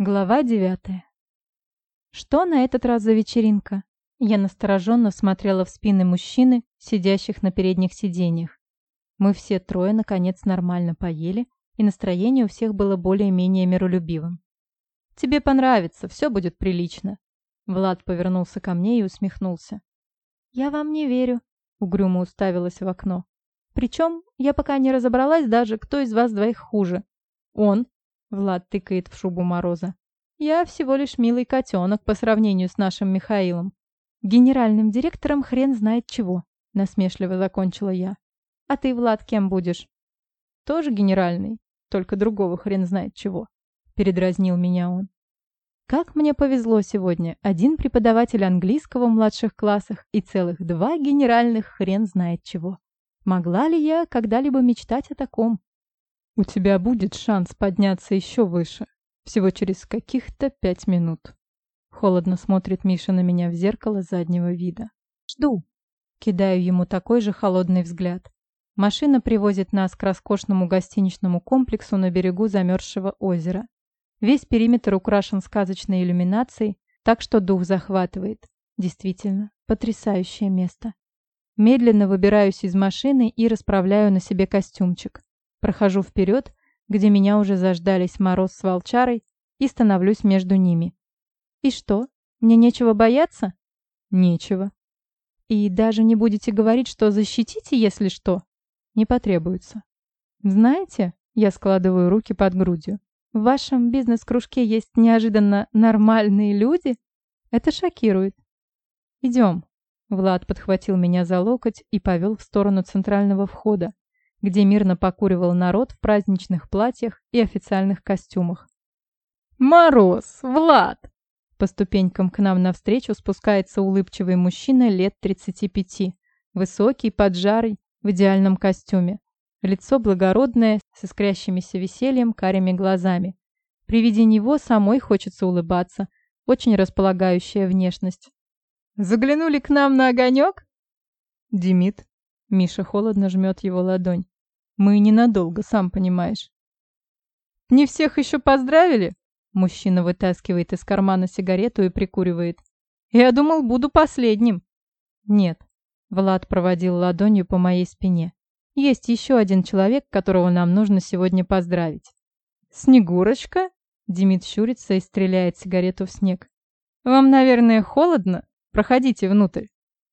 Глава девятая. Что на этот раз за вечеринка? Я настороженно смотрела в спины мужчины, сидящих на передних сиденьях. Мы все трое, наконец, нормально поели, и настроение у всех было более-менее миролюбивым. «Тебе понравится, все будет прилично». Влад повернулся ко мне и усмехнулся. «Я вам не верю», — угрюмо уставилась в окно. «Причем я пока не разобралась даже, кто из вас двоих хуже. Он Влад тыкает в шубу Мороза. Я всего лишь милый котенок по сравнению с нашим Михаилом. Генеральным директором хрен знает чего, насмешливо закончила я. А ты, Влад, кем будешь? Тоже генеральный, только другого хрен знает чего. Передразнил меня он. Как мне повезло сегодня. Один преподаватель английского в младших классах и целых два генеральных хрен знает чего. Могла ли я когда-либо мечтать о таком? У тебя будет шанс подняться еще выше. Всего через каких-то пять минут. Холодно смотрит Миша на меня в зеркало заднего вида. Жду. Кидаю ему такой же холодный взгляд. Машина привозит нас к роскошному гостиничному комплексу на берегу замерзшего озера. Весь периметр украшен сказочной иллюминацией, так что дух захватывает. Действительно, потрясающее место. Медленно выбираюсь из машины и расправляю на себе костюмчик. Прохожу вперед, где меня уже заждались Мороз с Волчарой, и становлюсь между ними. И что, мне нечего бояться? Нечего. И даже не будете говорить, что защитите, если что? Не потребуется. Знаете, я складываю руки под грудью. В вашем бизнес-кружке есть неожиданно нормальные люди? Это шокирует. Идем. Влад подхватил меня за локоть и повел в сторону центрального входа, где мирно покуривал народ в праздничных платьях и официальных костюмах. «Мороз! Влад!» По ступенькам к нам навстречу спускается улыбчивый мужчина лет 35, высокий, поджарый, в идеальном костюме. Лицо благородное, с искрящимися весельем, карими глазами. При виде него самой хочется улыбаться, очень располагающая внешность. «Заглянули к нам на огонек?» Демид Миша холодно жмет его ладонь. Мы ненадолго, сам понимаешь. Не всех еще поздравили? Мужчина вытаскивает из кармана сигарету и прикуривает. Я думал, буду последним. Нет. Влад проводил ладонью по моей спине. Есть еще один человек, которого нам нужно сегодня поздравить. Снегурочка? Демид щурится и стреляет сигарету в снег. Вам, наверное, холодно? Проходите внутрь.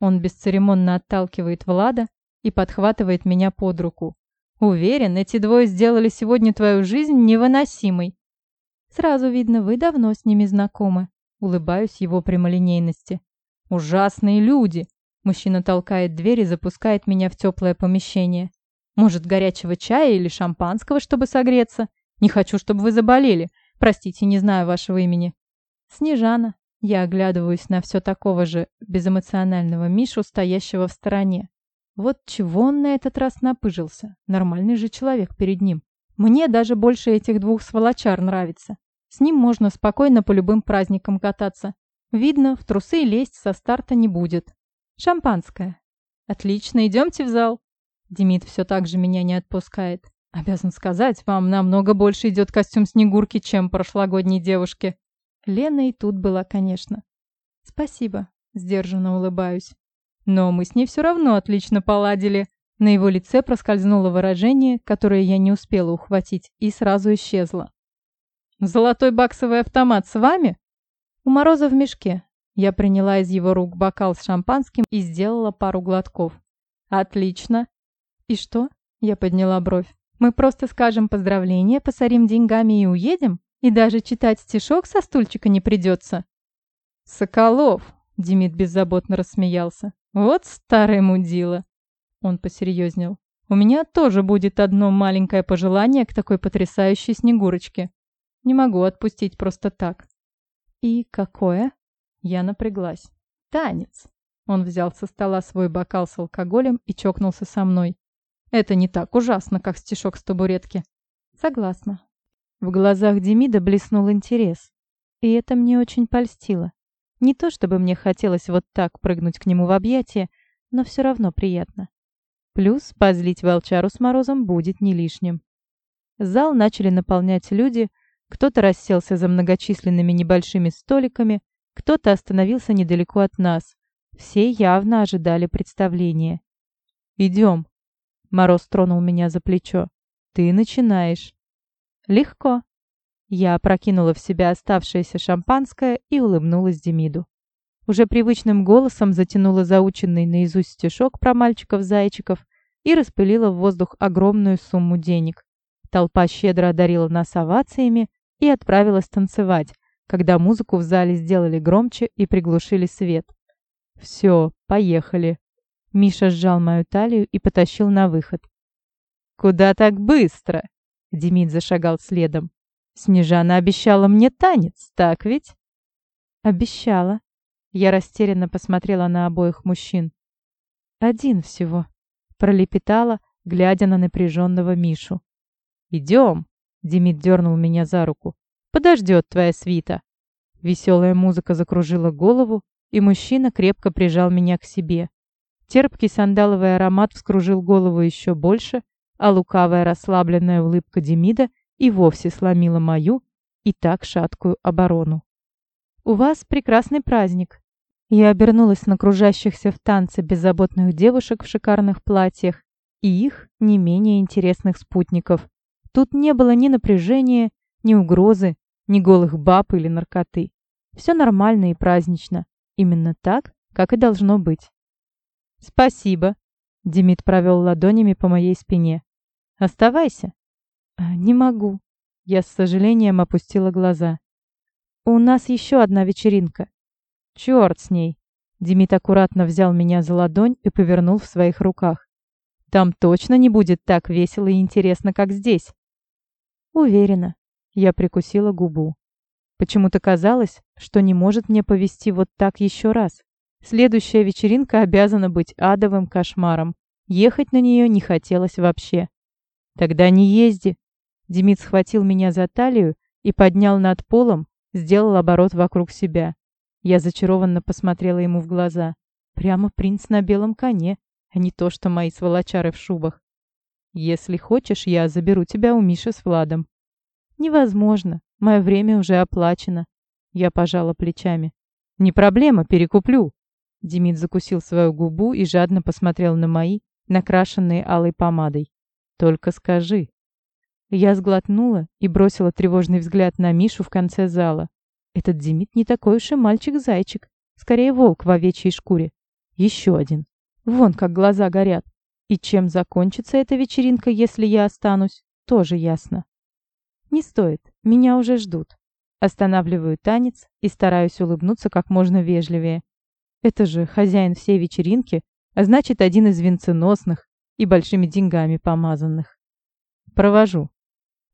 Он бесцеремонно отталкивает Влада, и подхватывает меня под руку. Уверен, эти двое сделали сегодня твою жизнь невыносимой. Сразу видно, вы давно с ними знакомы. Улыбаюсь его прямолинейности. Ужасные люди. Мужчина толкает дверь и запускает меня в теплое помещение. Может, горячего чая или шампанского, чтобы согреться? Не хочу, чтобы вы заболели. Простите, не знаю вашего имени. Снежана. Я оглядываюсь на все такого же безэмоционального Мишу, стоящего в стороне. Вот чего он на этот раз напыжился. Нормальный же человек перед ним. Мне даже больше этих двух сволочар нравится. С ним можно спокойно по любым праздникам кататься. Видно, в трусы лезть со старта не будет. Шампанское. Отлично, идемте в зал. Демид все так же меня не отпускает. Обязан сказать, вам намного больше идет костюм Снегурки, чем прошлогодней девушки. Лена и тут была, конечно. Спасибо, сдержанно улыбаюсь. Но мы с ней все равно отлично поладили. На его лице проскользнуло выражение, которое я не успела ухватить, и сразу исчезло. «Золотой баксовый автомат с вами?» «У Мороза в мешке». Я приняла из его рук бокал с шампанским и сделала пару глотков. «Отлично!» «И что?» Я подняла бровь. «Мы просто скажем поздравления, посорим деньгами и уедем? И даже читать стишок со стульчика не придется?» «Соколов!» Демид беззаботно рассмеялся. «Вот старый мудила!» Он посерьезнел. «У меня тоже будет одно маленькое пожелание к такой потрясающей Снегурочке. Не могу отпустить просто так». «И какое?» Я напряглась. «Танец!» Он взял со стола свой бокал с алкоголем и чокнулся со мной. «Это не так ужасно, как стишок с табуретки». «Согласна». В глазах Демида блеснул интерес. И это мне очень польстило. Не то чтобы мне хотелось вот так прыгнуть к нему в объятия, но все равно приятно. Плюс позлить волчару с морозом будет не лишним. Зал начали наполнять люди, Кто-то расселся за многочисленными небольшими столиками, кто-то остановился недалеко от нас. Все явно ожидали представления. «Идем». Мороз тронул меня за плечо. «Ты начинаешь». «Легко». Я опрокинула в себя оставшееся шампанское и улыбнулась Демиду. Уже привычным голосом затянула заученный наизусть стишок про мальчиков-зайчиков и распылила в воздух огромную сумму денег. Толпа щедро одарила нас овациями и отправилась танцевать, когда музыку в зале сделали громче и приглушили свет. «Все, поехали». Миша сжал мою талию и потащил на выход. «Куда так быстро?» Демид зашагал следом. «Снежана обещала мне танец, так ведь?» «Обещала». Я растерянно посмотрела на обоих мужчин. «Один всего», — пролепетала, глядя на напряженного Мишу. «Идем!» — Демид дернул меня за руку. «Подождет твоя свита!» Веселая музыка закружила голову, и мужчина крепко прижал меня к себе. Терпкий сандаловый аромат вскружил голову еще больше, а лукавая расслабленная улыбка Демида и вовсе сломила мою и так шаткую оборону. «У вас прекрасный праздник!» Я обернулась на кружащихся в танце беззаботных девушек в шикарных платьях и их не менее интересных спутников. Тут не было ни напряжения, ни угрозы, ни голых баб или наркоты. Все нормально и празднично. Именно так, как и должно быть. «Спасибо», — Демид провел ладонями по моей спине. «Оставайся». «А, «Не могу». Я с сожалением опустила глаза. «У нас еще одна вечеринка». «Черт с ней!» Демид аккуратно взял меня за ладонь и повернул в своих руках. «Там точно не будет так весело и интересно, как здесь». Уверена. Я прикусила губу. Почему-то казалось, что не может мне повести вот так еще раз. Следующая вечеринка обязана быть адовым кошмаром. Ехать на нее не хотелось вообще. Тогда не езди. Демид схватил меня за талию и поднял над полом, сделал оборот вокруг себя. Я зачарованно посмотрела ему в глаза. Прямо принц на белом коне, а не то, что мои сволочары в шубах. Если хочешь, я заберу тебя у Миши с Владом. Невозможно. Мое время уже оплачено. Я пожала плечами. Не проблема, перекуплю. Демид закусил свою губу и жадно посмотрел на мои, накрашенные алой помадой. Только скажи. Я сглотнула и бросила тревожный взгляд на Мишу в конце зала. Этот Демид не такой уж и мальчик-зайчик. Скорее волк в овечьей шкуре. Еще один. Вон как глаза горят. И чем закончится эта вечеринка, если я останусь, тоже ясно. Не стоит, меня уже ждут. Останавливаю танец и стараюсь улыбнуться как можно вежливее. Это же хозяин всей вечеринки, а значит, один из венценосных и большими деньгами помазанных. Провожу.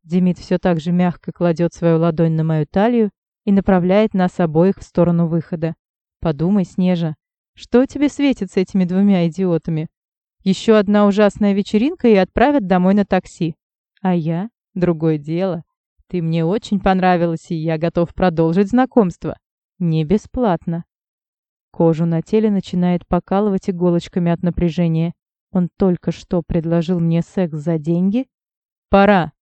Демид все так же мягко кладет свою ладонь на мою талию и направляет нас обоих в сторону выхода. Подумай, Снежа, что тебе светит с этими двумя идиотами? Еще одна ужасная вечеринка и отправят домой на такси. А я? Другое дело. Ты мне очень понравилась, и я готов продолжить знакомство. Не бесплатно. Кожу на теле начинает покалывать иголочками от напряжения. Он только что предложил мне секс за деньги? Пора.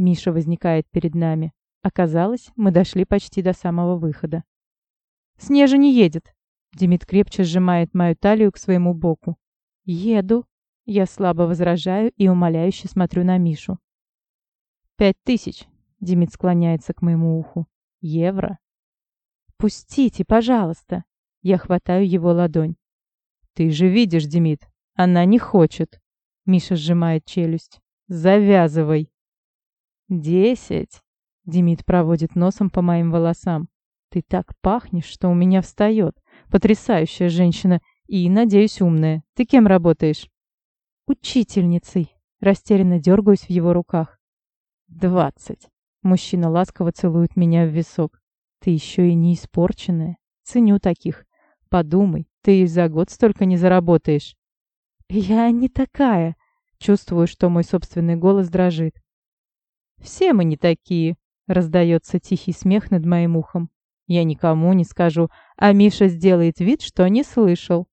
Миша возникает перед нами. Оказалось, мы дошли почти до самого выхода. Снежа не едет. Демид крепче сжимает мою талию к своему боку. Еду. Я слабо возражаю и умоляюще смотрю на Мишу. «Пять тысяч!» — Демид склоняется к моему уху. «Евро!» «Пустите, пожалуйста!» Я хватаю его ладонь. «Ты же видишь, Демид, она не хочет!» Миша сжимает челюсть. «Завязывай!» «Десять!» Демид проводит носом по моим волосам. «Ты так пахнешь, что у меня встает. Потрясающая женщина и, надеюсь, умная. Ты кем работаешь?» «Учительницей». Растерянно дергаюсь в его руках. «Двадцать». Мужчина ласково целует меня в висок. «Ты еще и не испорченная. Ценю таких. Подумай, ты и за год столько не заработаешь». «Я не такая». Чувствую, что мой собственный голос дрожит. «Все мы не такие», — раздается тихий смех над моим ухом. «Я никому не скажу, а Миша сделает вид, что не слышал».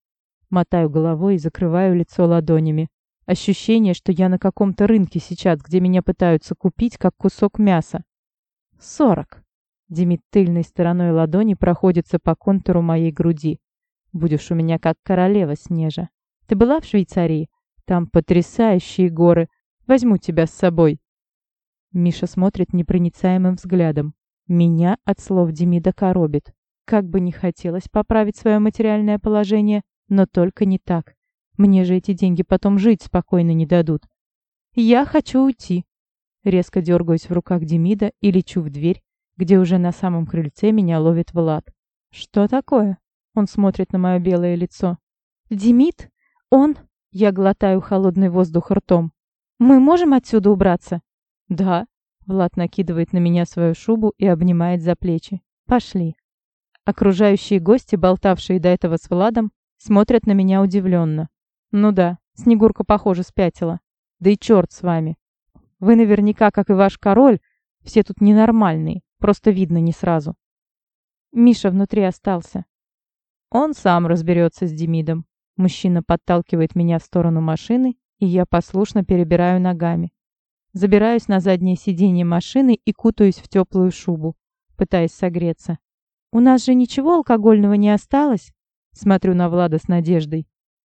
Мотаю головой и закрываю лицо ладонями. Ощущение, что я на каком-то рынке сейчас, где меня пытаются купить, как кусок мяса. Сорок. Демид тыльной стороной ладони проходится по контуру моей груди. Будешь у меня как королева Снежа. Ты была в Швейцарии? Там потрясающие горы. Возьму тебя с собой. Миша смотрит непроницаемым взглядом. Меня от слов Демида коробит. Как бы не хотелось поправить свое материальное положение, но только не так. Мне же эти деньги потом жить спокойно не дадут. Я хочу уйти. Резко дергаюсь в руках Демида и лечу в дверь, где уже на самом крыльце меня ловит Влад. «Что такое?» Он смотрит на мое белое лицо. «Демид? Он?» Я глотаю холодный воздух ртом. «Мы можем отсюда убраться?» «Да». Влад накидывает на меня свою шубу и обнимает за плечи. «Пошли». Окружающие гости, болтавшие до этого с Владом, смотрят на меня удивленно. «Ну да, Снегурка, похоже, спятила. Да и черт с вами. Вы наверняка, как и ваш король, все тут ненормальные, просто видно не сразу. Миша внутри остался. Он сам разберется с Демидом. Мужчина подталкивает меня в сторону машины, и я послушно перебираю ногами. Забираюсь на заднее сиденье машины и кутаюсь в теплую шубу, пытаясь согреться. «У нас же ничего алкогольного не осталось?» Смотрю на Влада с надеждой.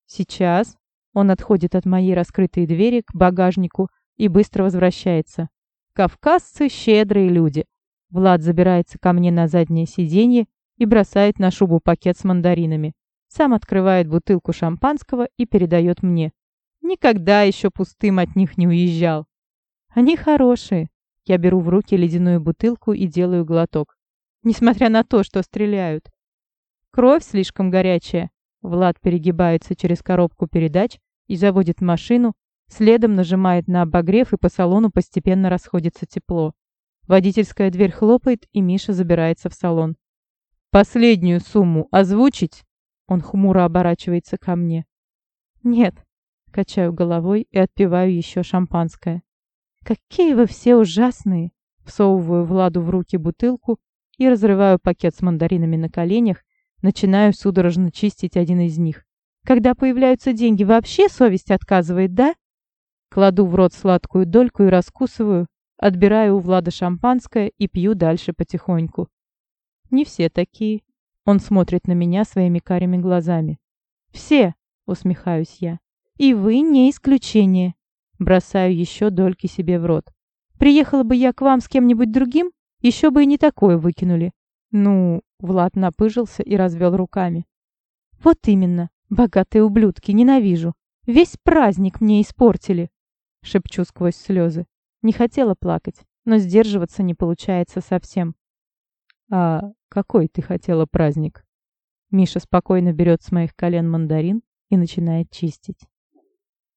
«Сейчас». Он отходит от моей раскрытой двери к багажнику и быстро возвращается. Кавказцы — щедрые люди. Влад забирается ко мне на заднее сиденье и бросает на шубу пакет с мандаринами. Сам открывает бутылку шампанского и передает мне. Никогда еще пустым от них не уезжал. Они хорошие. Я беру в руки ледяную бутылку и делаю глоток. Несмотря на то, что стреляют. Кровь слишком горячая. Влад перегибается через коробку передач и заводит машину, Следом нажимает на обогрев, и по салону постепенно расходится тепло. Водительская дверь хлопает, и Миша забирается в салон. «Последнюю сумму озвучить?» Он хмуро оборачивается ко мне. «Нет». Качаю головой и отпиваю еще шампанское. «Какие вы все ужасные!» Всовываю Владу в руки бутылку и разрываю пакет с мандаринами на коленях, начинаю судорожно чистить один из них. «Когда появляются деньги, вообще совесть отказывает, да?» Кладу в рот сладкую дольку и раскусываю, отбираю у Влада шампанское и пью дальше потихоньку. Не все такие. Он смотрит на меня своими карими глазами. «Все!» — усмехаюсь я. «И вы не исключение!» Бросаю еще дольки себе в рот. «Приехала бы я к вам с кем-нибудь другим, еще бы и не такое выкинули». Ну, Влад напыжился и развел руками. «Вот именно, богатые ублюдки, ненавижу. Весь праздник мне испортили шепчу сквозь слезы. Не хотела плакать, но сдерживаться не получается совсем. «А какой ты хотела праздник?» Миша спокойно берет с моих колен мандарин и начинает чистить.